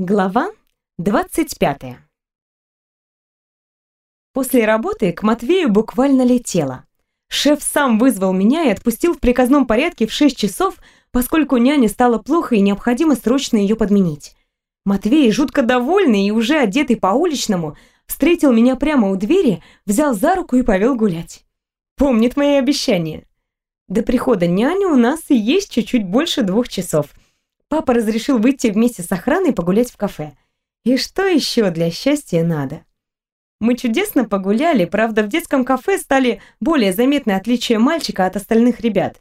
Глава 25 После работы к Матвею буквально летела. Шеф сам вызвал меня и отпустил в приказном порядке в 6 часов, поскольку няне стало плохо и необходимо срочно ее подменить. Матвей, жутко довольный и уже одетый по-уличному, встретил меня прямо у двери, взял за руку и повел гулять. Помнит мои обещания. До прихода няни у нас есть чуть-чуть больше двух часов – Папа разрешил выйти вместе с охраной погулять в кафе. И что еще для счастья надо? Мы чудесно погуляли, правда, в детском кафе стали более заметны отличия мальчика от остальных ребят.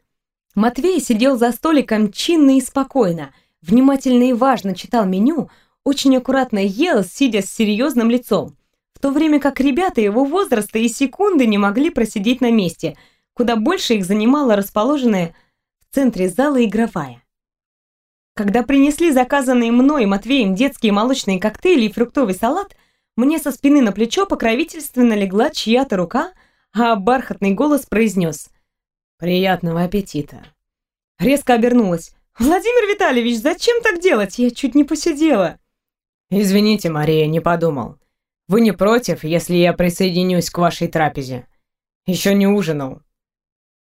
Матвей сидел за столиком чинно и спокойно, внимательно и важно читал меню, очень аккуратно ел, сидя с серьезным лицом, в то время как ребята его возраста и секунды не могли просидеть на месте, куда больше их занимала расположенная в центре зала игровая. Когда принесли заказанные мной и Матвеем детские молочные коктейли и фруктовый салат, мне со спины на плечо покровительственно легла чья-то рука, а бархатный голос произнес «Приятного аппетита». Резко обернулась. «Владимир Витальевич, зачем так делать? Я чуть не посидела». «Извините, Мария, не подумал. Вы не против, если я присоединюсь к вашей трапезе? Еще не ужинал.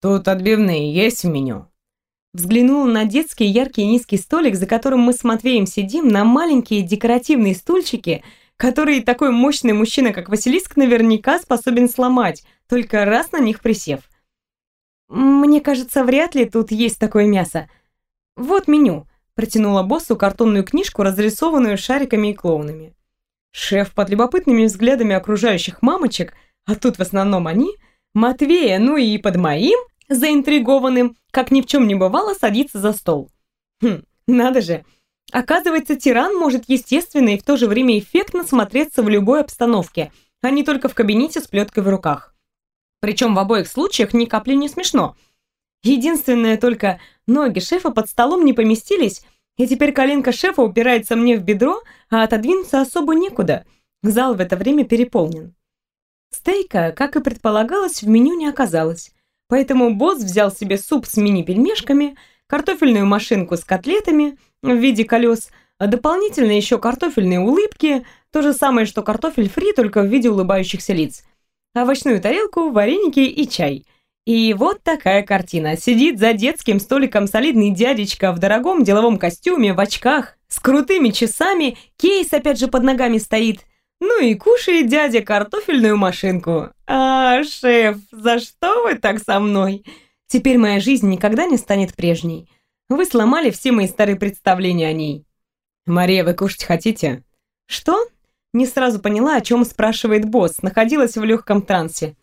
Тут отбивные есть в меню?» Взглянула на детский яркий низкий столик, за которым мы с Матвеем сидим, на маленькие декоративные стульчики, которые такой мощный мужчина, как Василиск, наверняка способен сломать, только раз на них присев. «Мне кажется, вряд ли тут есть такое мясо. Вот меню», протянула боссу картонную книжку, разрисованную шариками и клоунами. Шеф под любопытными взглядами окружающих мамочек, а тут в основном они, Матвея, ну и под моим, заинтригованным, как ни в чем не бывало, садится за стол. Хм, надо же. Оказывается, тиран может естественно и в то же время эффектно смотреться в любой обстановке, а не только в кабинете с плеткой в руках. Причем в обоих случаях ни капли не смешно. Единственное только, ноги шефа под столом не поместились, и теперь коленка шефа упирается мне в бедро, а отодвинуться особо некуда. Зал в это время переполнен. Стейка, как и предполагалось, в меню не оказалось. Поэтому босс взял себе суп с мини-пельмешками, картофельную машинку с котлетами в виде колес, а дополнительно еще картофельные улыбки, то же самое, что картофель фри, только в виде улыбающихся лиц, овощную тарелку, вареники и чай. И вот такая картина. Сидит за детским столиком солидный дядечка в дорогом деловом костюме, в очках, с крутыми часами, кейс опять же под ногами стоит – ну и кушает дядя картофельную машинку. А, шеф, за что вы так со мной? Теперь моя жизнь никогда не станет прежней. Вы сломали все мои старые представления о ней. Мария, вы кушать хотите? Что? Не сразу поняла, о чем спрашивает босс. Находилась в легком трансе.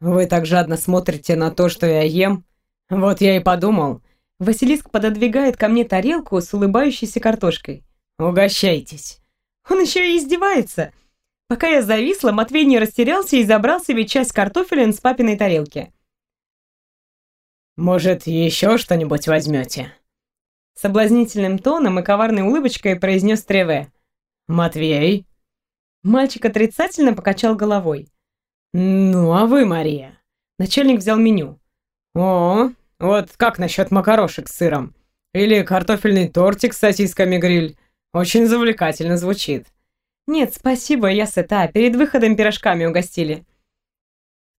Вы так жадно смотрите на то, что я ем. Вот я и подумал. Василиск пододвигает ко мне тарелку с улыбающейся картошкой. Угощайтесь. Он еще и издевается. Пока я зависла, Матвей не растерялся и забрал себе часть картофеля с папиной тарелки. «Может, еще что-нибудь возьмете?» Соблазнительным тоном и коварной улыбочкой произнес Треве. «Матвей?» Мальчик отрицательно покачал головой. «Ну, а вы, Мария?» Начальник взял меню. «О, вот как насчет макарошек с сыром? Или картофельный тортик с сосисками гриль? Очень завлекательно звучит. Нет, спасибо, я сыта. Перед выходом пирожками угостили.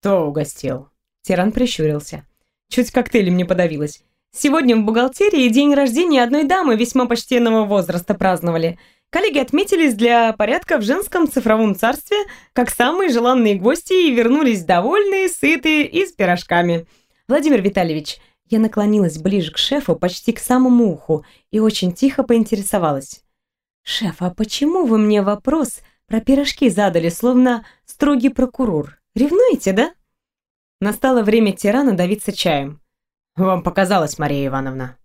Кто угостил? Тиран прищурился. Чуть коктейлем не подавилась. Сегодня в бухгалтерии день рождения одной дамы весьма почтенного возраста праздновали. Коллеги отметились для порядка в женском цифровом царстве как самые желанные гости и вернулись довольные, сытые и с пирожками. Владимир Витальевич, я наклонилась ближе к шефу, почти к самому уху, и очень тихо поинтересовалась. «Шеф, а почему вы мне вопрос про пирожки задали, словно строгий прокурор? Ревнуете, да?» Настало время тирана давиться чаем. «Вам показалось, Мария Ивановна».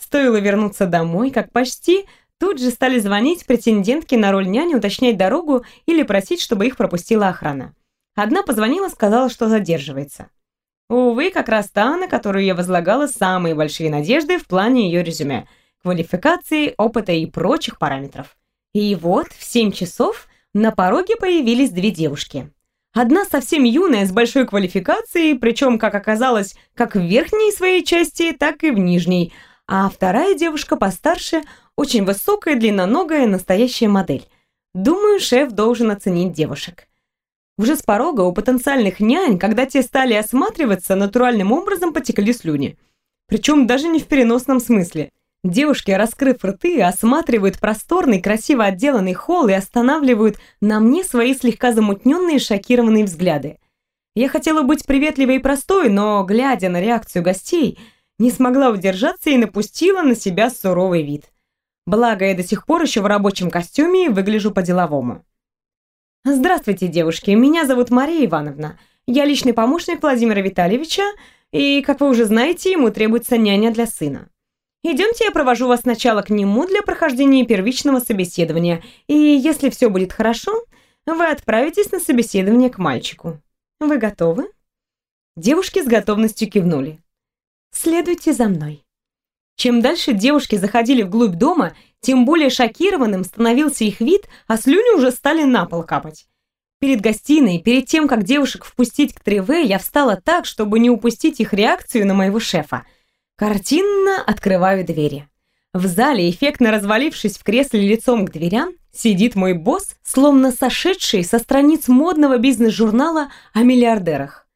Стоило вернуться домой, как почти тут же стали звонить претендентки на роль няни, уточнять дорогу или просить, чтобы их пропустила охрана. Одна позвонила, сказала, что задерживается. Увы, как раз та, на которую я возлагала самые большие надежды в плане ее резюме – квалификации, опыта и прочих параметров. И вот в 7 часов на пороге появились две девушки. Одна совсем юная, с большой квалификацией, причем, как оказалось, как в верхней своей части, так и в нижней, а вторая девушка постарше, очень высокая, длинноногая, настоящая модель. Думаю, шеф должен оценить девушек. Уже с порога у потенциальных нянь, когда те стали осматриваться, натуральным образом потекли слюни. Причем даже не в переносном смысле. Девушки, раскрыв рты, осматривают просторный, красиво отделанный холл и останавливают на мне свои слегка замутненные, шокированные взгляды. Я хотела быть приветливой и простой, но, глядя на реакцию гостей, не смогла удержаться и напустила на себя суровый вид. Благо, я до сих пор еще в рабочем костюме и выгляжу по-деловому. Здравствуйте, девушки, меня зовут Мария Ивановна. Я личный помощник Владимира Витальевича, и, как вы уже знаете, ему требуется няня для сына. Идемте, я провожу вас сначала к нему для прохождения первичного собеседования, и если все будет хорошо, вы отправитесь на собеседование к мальчику. Вы готовы?» Девушки с готовностью кивнули. «Следуйте за мной». Чем дальше девушки заходили вглубь дома, тем более шокированным становился их вид, а слюни уже стали на пол капать. Перед гостиной, перед тем, как девушек впустить к Треве, я встала так, чтобы не упустить их реакцию на моего шефа – Картинно открываю двери. В зале, эффектно развалившись в кресле лицом к дверям, сидит мой босс, словно сошедший со страниц модного бизнес-журнала о миллиардерах.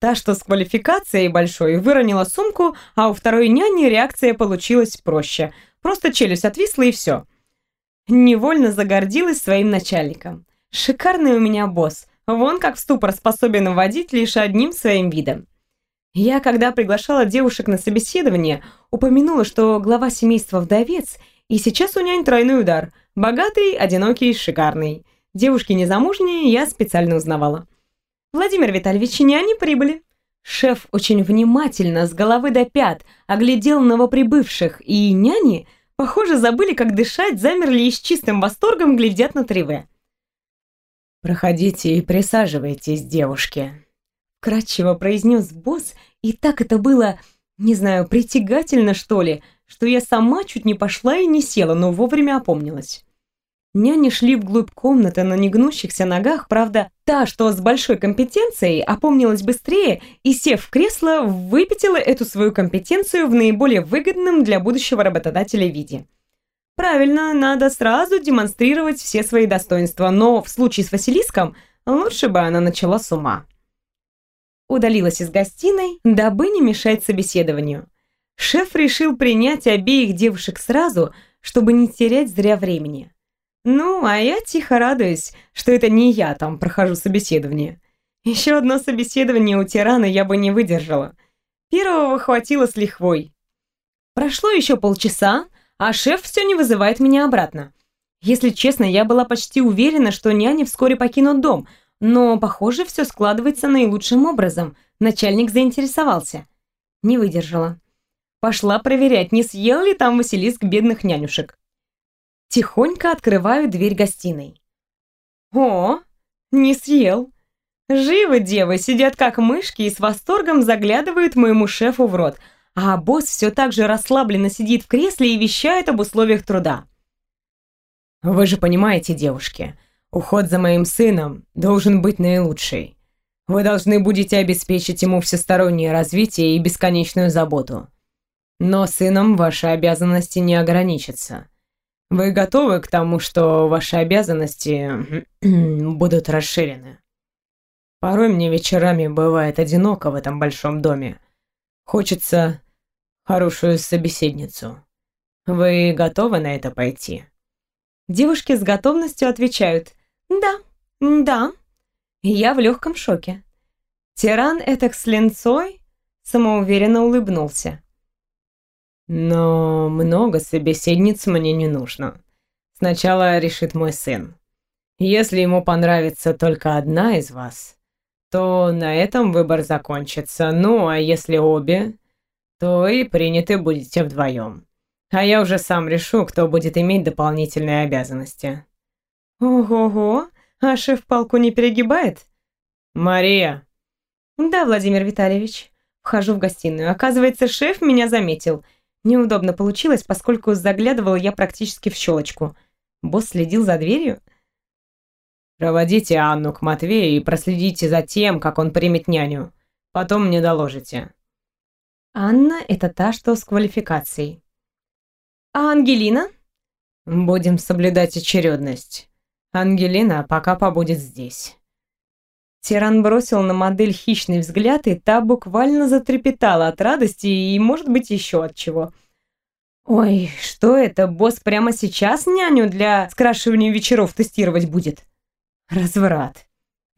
Та, что с квалификацией большой, выронила сумку, а у второй няни реакция получилась проще. Просто челюсть отвисла и все. Невольно загордилась своим начальником. Шикарный у меня босс. Вон как в ступор способен вводить лишь одним своим видом. Я, когда приглашала девушек на собеседование, упомянула, что глава семейства вдовец, и сейчас у нянь тройной удар. Богатый, одинокий, шикарный. Девушки незамужние я специально узнавала. Владимир Витальевич, няни прибыли. Шеф очень внимательно, с головы до пят, оглядел новоприбывших, и няни, похоже, забыли, как дышать, замерли и с чистым восторгом глядят на Триве. «Проходите и присаживайтесь, девушки», — кратчево произнес босс, и так это было, не знаю, притягательно, что ли, что я сама чуть не пошла и не села, но вовремя опомнилась. Няни шли вглубь комнаты на негнущихся ногах, правда, та, что с большой компетенцией, опомнилась быстрее и, сев в кресло, выпятила эту свою компетенцию в наиболее выгодном для будущего работодателя виде. Правильно, надо сразу демонстрировать все свои достоинства, но в случае с Василиском лучше бы она начала с ума удалилась из гостиной, дабы не мешать собеседованию. Шеф решил принять обеих девушек сразу, чтобы не терять зря времени. Ну, а я тихо радуюсь, что это не я там прохожу собеседование. Еще одно собеседование у тирана я бы не выдержала. Первого хватило с лихвой. Прошло еще полчаса, а шеф все не вызывает меня обратно. Если честно, я была почти уверена, что няни вскоре покинут дом – но, похоже, все складывается наилучшим образом. Начальник заинтересовался. Не выдержала. Пошла проверять, не съел ли там Василиск бедных нянюшек. Тихонько открываю дверь гостиной. О, не съел. Живы девы, сидят как мышки и с восторгом заглядывают моему шефу в рот, а босс все так же расслабленно сидит в кресле и вещает об условиях труда. «Вы же понимаете, девушки, Уход за моим сыном должен быть наилучший. Вы должны будете обеспечить ему всестороннее развитие и бесконечную заботу. Но сыном ваши обязанности не ограничатся. Вы готовы к тому, что ваши обязанности будут расширены? Порой мне вечерами бывает одиноко в этом большом доме. Хочется хорошую собеседницу. Вы готовы на это пойти? Девушки с готовностью отвечают «Да, да». Я в легком шоке. Тиран этак с линцой самоуверенно улыбнулся. «Но много собеседниц мне не нужно. Сначала решит мой сын. Если ему понравится только одна из вас, то на этом выбор закончится. Ну, а если обе, то и приняты будете вдвоем. А я уже сам решу, кто будет иметь дополнительные обязанности. Ого-го, а шеф палку не перегибает? Мария. Да, Владимир Витальевич. Вхожу в гостиную. Оказывается, шеф меня заметил. Неудобно получилось, поскольку заглядывала я практически в щелочку. Босс следил за дверью. Проводите Анну к Матвею и проследите за тем, как он примет няню. Потом мне доложите. Анна – это та, что с квалификацией. А Ангелина? Будем соблюдать очередность. Ангелина пока побудет здесь. Тиран бросил на модель хищный взгляд, и та буквально затрепетала от радости и, может быть, еще от чего. Ой, что это, босс прямо сейчас няню для скрашивания вечеров тестировать будет? Разврат.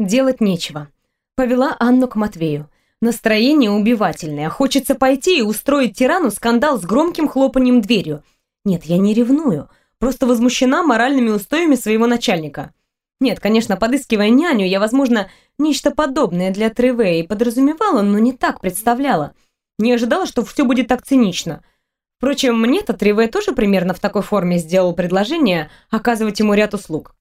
Делать нечего. Повела Анну к Матвею. Настроение убивательное. Хочется пойти и устроить тирану скандал с громким хлопанием дверью. Нет, я не ревную. Просто возмущена моральными устоями своего начальника. Нет, конечно, подыскивая няню, я, возможно, нечто подобное для Треве и подразумевала, но не так представляла. Не ожидала, что все будет так цинично. Впрочем, мне-то Треве тоже примерно в такой форме сделал предложение оказывать ему ряд услуг.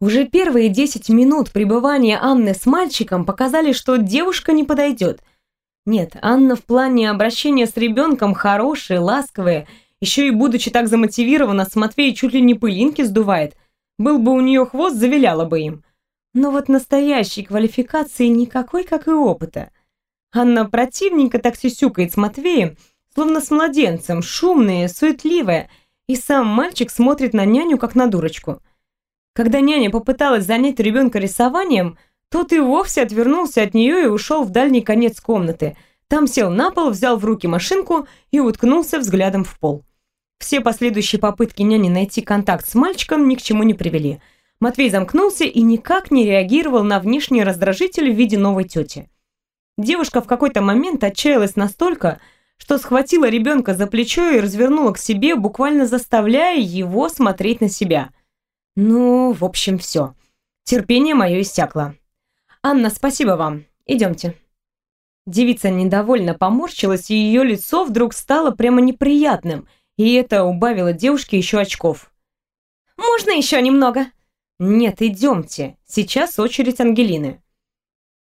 Уже первые 10 минут пребывания Анны с мальчиком показали, что девушка не подойдет. Нет, Анна в плане обращения с ребенком хорошая, ласковая, еще и будучи так замотивирована, с Матвея чуть ли не пылинки сдувает – был бы у нее хвост, завиляла бы им. Но вот настоящей квалификации никакой, как и опыта. Анна противненько так сюсюкает с Матвеем, словно с младенцем, шумная, суетливая, и сам мальчик смотрит на няню, как на дурочку. Когда няня попыталась занять ребенка рисованием, тот и вовсе отвернулся от нее и ушел в дальний конец комнаты. Там сел на пол, взял в руки машинку и уткнулся взглядом в пол. Все последующие попытки няни найти контакт с мальчиком ни к чему не привели. Матвей замкнулся и никак не реагировал на внешний раздражитель в виде новой тети. Девушка в какой-то момент отчаялась настолько, что схватила ребенка за плечо и развернула к себе, буквально заставляя его смотреть на себя. Ну, в общем, все. Терпение мое иссякло. «Анна, спасибо вам. Идемте». Девица недовольно поморщилась, и ее лицо вдруг стало прямо неприятным – и это убавило девушке еще очков. «Можно еще немного?» «Нет, идемте. Сейчас очередь Ангелины».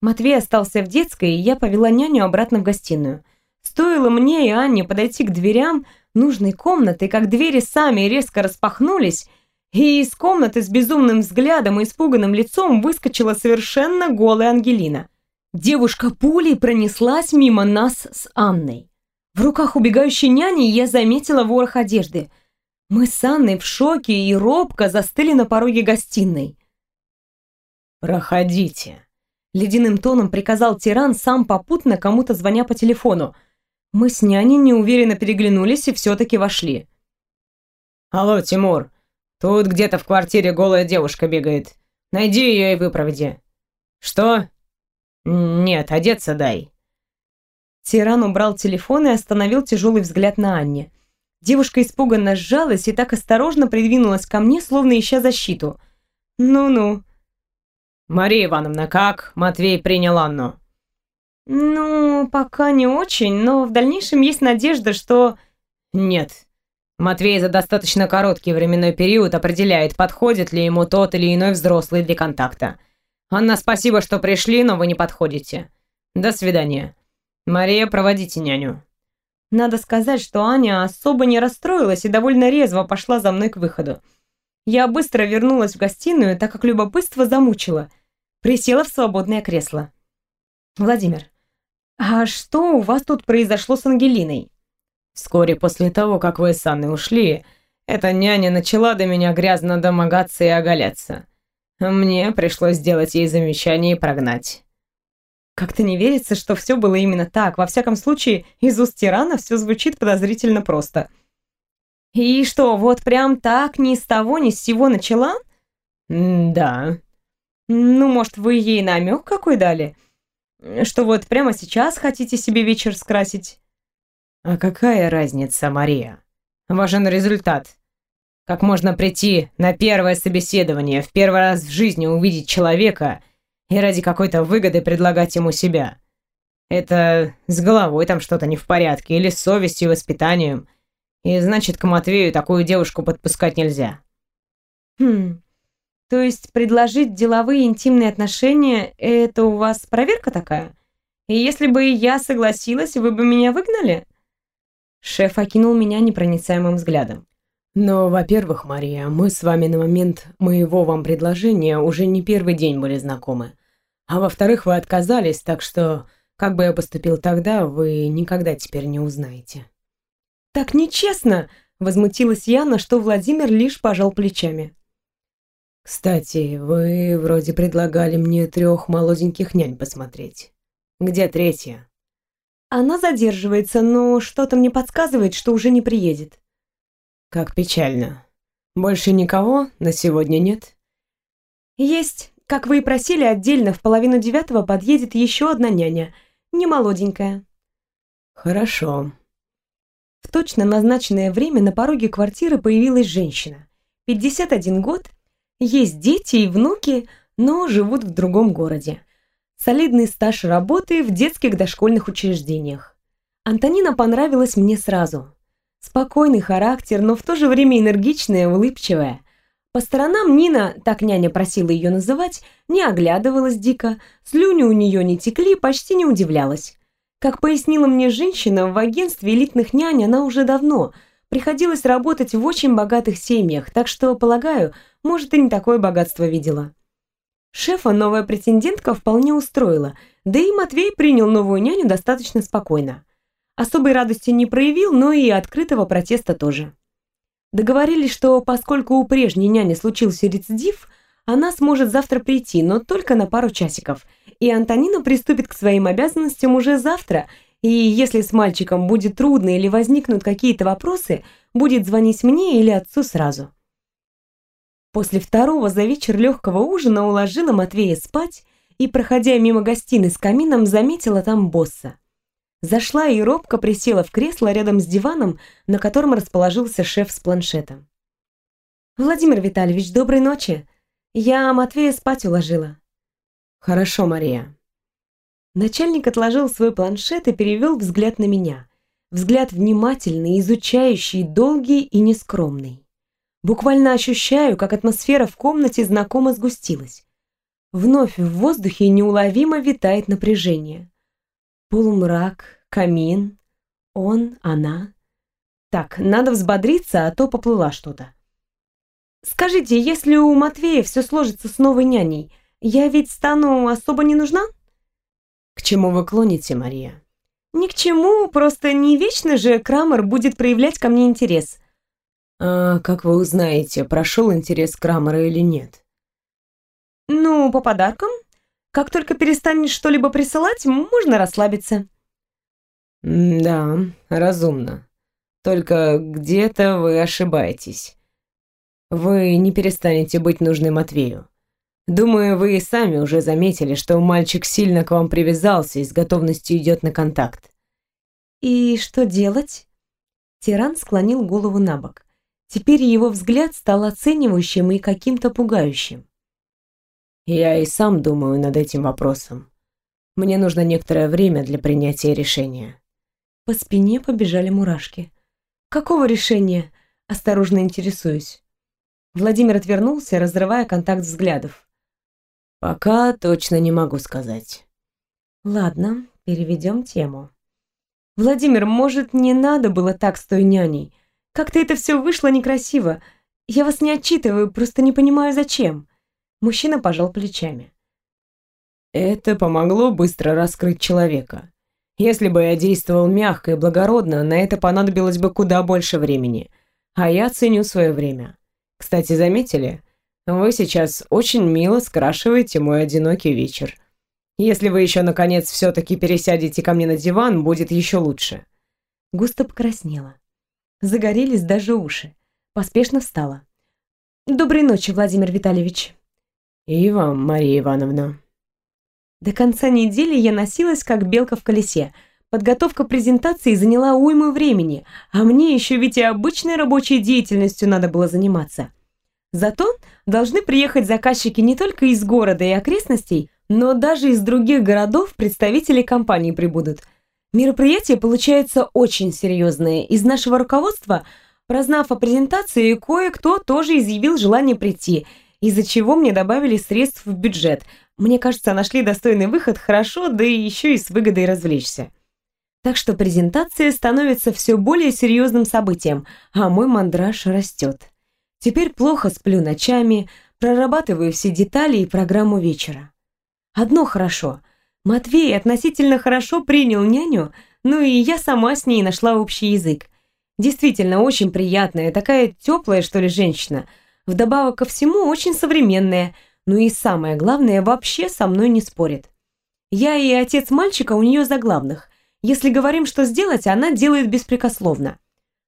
Матвей остался в детской, и я повела няню обратно в гостиную. Стоило мне и Анне подойти к дверям нужной комнаты, как двери сами резко распахнулись, и из комнаты с безумным взглядом и испуганным лицом выскочила совершенно голая Ангелина. Девушка пулей пронеслась мимо нас с Анной. В руках убегающей няни я заметила ворох одежды. Мы с Анной в шоке и робко застыли на пороге гостиной. «Проходите», — ледяным тоном приказал тиран, сам попутно кому-то звоня по телефону. Мы с няней неуверенно переглянулись и все-таки вошли. «Алло, Тимур, тут где-то в квартире голая девушка бегает. Найди ее и выпроводи». «Что?» «Нет, одеться дай». Тиран убрал телефон и остановил тяжелый взгляд на Анне. Девушка испуганно сжалась и так осторожно придвинулась ко мне, словно ища защиту. «Ну-ну». «Мария Ивановна, как Матвей принял Анну?» «Ну, пока не очень, но в дальнейшем есть надежда, что...» «Нет. Матвей за достаточно короткий временной период определяет, подходит ли ему тот или иной взрослый для контакта. Анна, спасибо, что пришли, но вы не подходите. До свидания». «Мария, проводите няню». Надо сказать, что Аня особо не расстроилась и довольно резво пошла за мной к выходу. Я быстро вернулась в гостиную, так как любопытство замучило. Присела в свободное кресло. «Владимир, а что у вас тут произошло с Ангелиной?» «Вскоре после того, как вы с Анной ушли, эта няня начала до меня грязно домогаться и оголяться. Мне пришлось сделать ей замечание и прогнать. Как-то не верится, что все было именно так. Во всяком случае, из уст тирана все звучит подозрительно просто. И что, вот прям так ни с того ни с сего начала? да. Ну, может, вы ей намек какой дали? Что вот прямо сейчас хотите себе вечер скрасить? А какая разница, Мария? Важен результат. Как можно прийти на первое собеседование, в первый раз в жизни увидеть человека — и ради какой-то выгоды предлагать ему себя. Это с головой там что-то не в порядке, или с совестью и воспитанием. И значит, к Матвею такую девушку подпускать нельзя. Хм, то есть предложить деловые интимные отношения – это у вас проверка такая? И если бы я согласилась, вы бы меня выгнали? Шеф окинул меня непроницаемым взглядом. Но, во-первых, Мария, мы с вами на момент моего вам предложения уже не первый день были знакомы. А во-вторых, вы отказались, так что, как бы я поступил тогда, вы никогда теперь не узнаете. Так нечестно! Возмутилась я, на что Владимир лишь пожал плечами. «Кстати, вы вроде предлагали мне трех молоденьких нянь посмотреть. Где третья?» Она задерживается, но что-то мне подсказывает, что уже не приедет. Как печально. Больше никого на сегодня нет? Есть. Как вы и просили, отдельно в половину девятого подъедет еще одна няня. Не молоденькая. Хорошо. В точно назначенное время на пороге квартиры появилась женщина. 51 год, есть дети и внуки, но живут в другом городе. Солидный стаж работы в детских дошкольных учреждениях. Антонина понравилась мне сразу. Спокойный характер, но в то же время энергичная, улыбчивая. По сторонам Нина, так няня просила ее называть, не оглядывалась дико, слюни у нее не текли, почти не удивлялась. Как пояснила мне женщина, в агентстве элитных нянь она уже давно. Приходилось работать в очень богатых семьях, так что, полагаю, может, и не такое богатство видела. Шефа новая претендентка вполне устроила, да и Матвей принял новую няню достаточно спокойно. Особой радости не проявил, но и открытого протеста тоже. Договорились, что поскольку у прежней няни случился рецидив, она сможет завтра прийти, но только на пару часиков, и Антонина приступит к своим обязанностям уже завтра, и если с мальчиком будет трудно или возникнут какие-то вопросы, будет звонить мне или отцу сразу. После второго за вечер легкого ужина уложила Матвея спать и, проходя мимо гостиной с камином, заметила там босса. Зашла и робко присела в кресло рядом с диваном, на котором расположился шеф с планшетом. «Владимир Витальевич, доброй ночи. Я Матвея спать уложила». «Хорошо, Мария». Начальник отложил свой планшет и перевел взгляд на меня. Взгляд внимательный, изучающий, долгий и нескромный. Буквально ощущаю, как атмосфера в комнате знакомо сгустилась. Вновь в воздухе неуловимо витает напряжение. Полумрак, камин, он, она. Так, надо взбодриться, а то поплыла что-то. Скажите, если у Матвея все сложится с новой няней, я ведь стану особо не нужна? К чему вы клоните, Мария? Ни к чему, просто не вечно же Крамер будет проявлять ко мне интерес. А как вы узнаете, прошел интерес Крамера или нет? Ну, по подаркам. Как только перестанешь что-либо присылать, можно расслабиться. Да, разумно. Только где-то вы ошибаетесь. Вы не перестанете быть нужны Матвею. Думаю, вы и сами уже заметили, что мальчик сильно к вам привязался и с готовностью идет на контакт. И что делать? Тиран склонил голову на бок. Теперь его взгляд стал оценивающим и каким-то пугающим. Я и сам думаю над этим вопросом. Мне нужно некоторое время для принятия решения. По спине побежали мурашки. Какого решения? Осторожно интересуюсь. Владимир отвернулся, разрывая контакт взглядов. Пока точно не могу сказать. Ладно, переведем тему. Владимир, может, не надо было так с той няней? Как-то это все вышло некрасиво. Я вас не отчитываю, просто не понимаю, зачем. Мужчина пожал плечами. Это помогло быстро раскрыть человека. Если бы я действовал мягко и благородно, на это понадобилось бы куда больше времени. А я ценю свое время. Кстати, заметили? Вы сейчас очень мило скрашиваете мой одинокий вечер. Если вы еще, наконец, все-таки пересядете ко мне на диван, будет еще лучше». Густо покраснела. Загорелись даже уши. Поспешно встала. «Доброй ночи, Владимир Витальевич». «И вам, Мария Ивановна». До конца недели я носилась, как белка в колесе. Подготовка презентации заняла уйму времени, а мне еще ведь и обычной рабочей деятельностью надо было заниматься. Зато должны приехать заказчики не только из города и окрестностей, но даже из других городов представители компании прибудут. Мероприятие получается очень серьезное. Из нашего руководства, прознав о презентации, кое-кто тоже изъявил желание прийти – из-за чего мне добавили средств в бюджет. Мне кажется, нашли достойный выход хорошо, да и еще и с выгодой развлечься. Так что презентация становится все более серьезным событием, а мой мандраж растет. Теперь плохо сплю ночами, прорабатываю все детали и программу вечера. Одно хорошо. Матвей относительно хорошо принял няню, ну и я сама с ней нашла общий язык. Действительно, очень приятная, такая теплая, что ли, женщина. Вдобавок ко всему, очень современная. Ну и самое главное, вообще со мной не спорит. Я и отец мальчика у нее за главных. Если говорим, что сделать, она делает беспрекословно.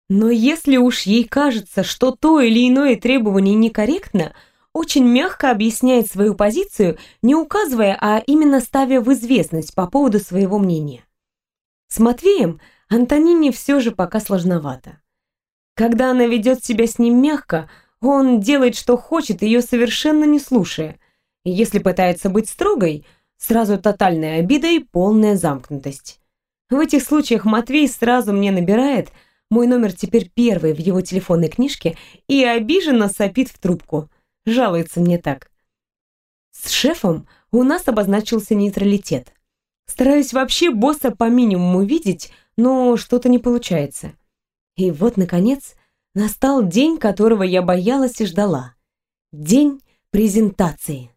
Но если уж ей кажется, что то или иное требование некорректно, очень мягко объясняет свою позицию, не указывая, а именно ставя в известность по поводу своего мнения. С Матвеем Антонине все же пока сложновато. Когда она ведет себя с ним мягко, он делает, что хочет, ее совершенно не слушая. И если пытается быть строгой, сразу тотальная обида и полная замкнутость. В этих случаях Матвей сразу мне набирает, мой номер теперь первый в его телефонной книжке, и обиженно сопит в трубку. Жалуется мне так. С шефом у нас обозначился нейтралитет. Стараюсь вообще босса по минимуму видеть, но что-то не получается. И вот, наконец, настал день, которого я боялась и ждала. День презентации.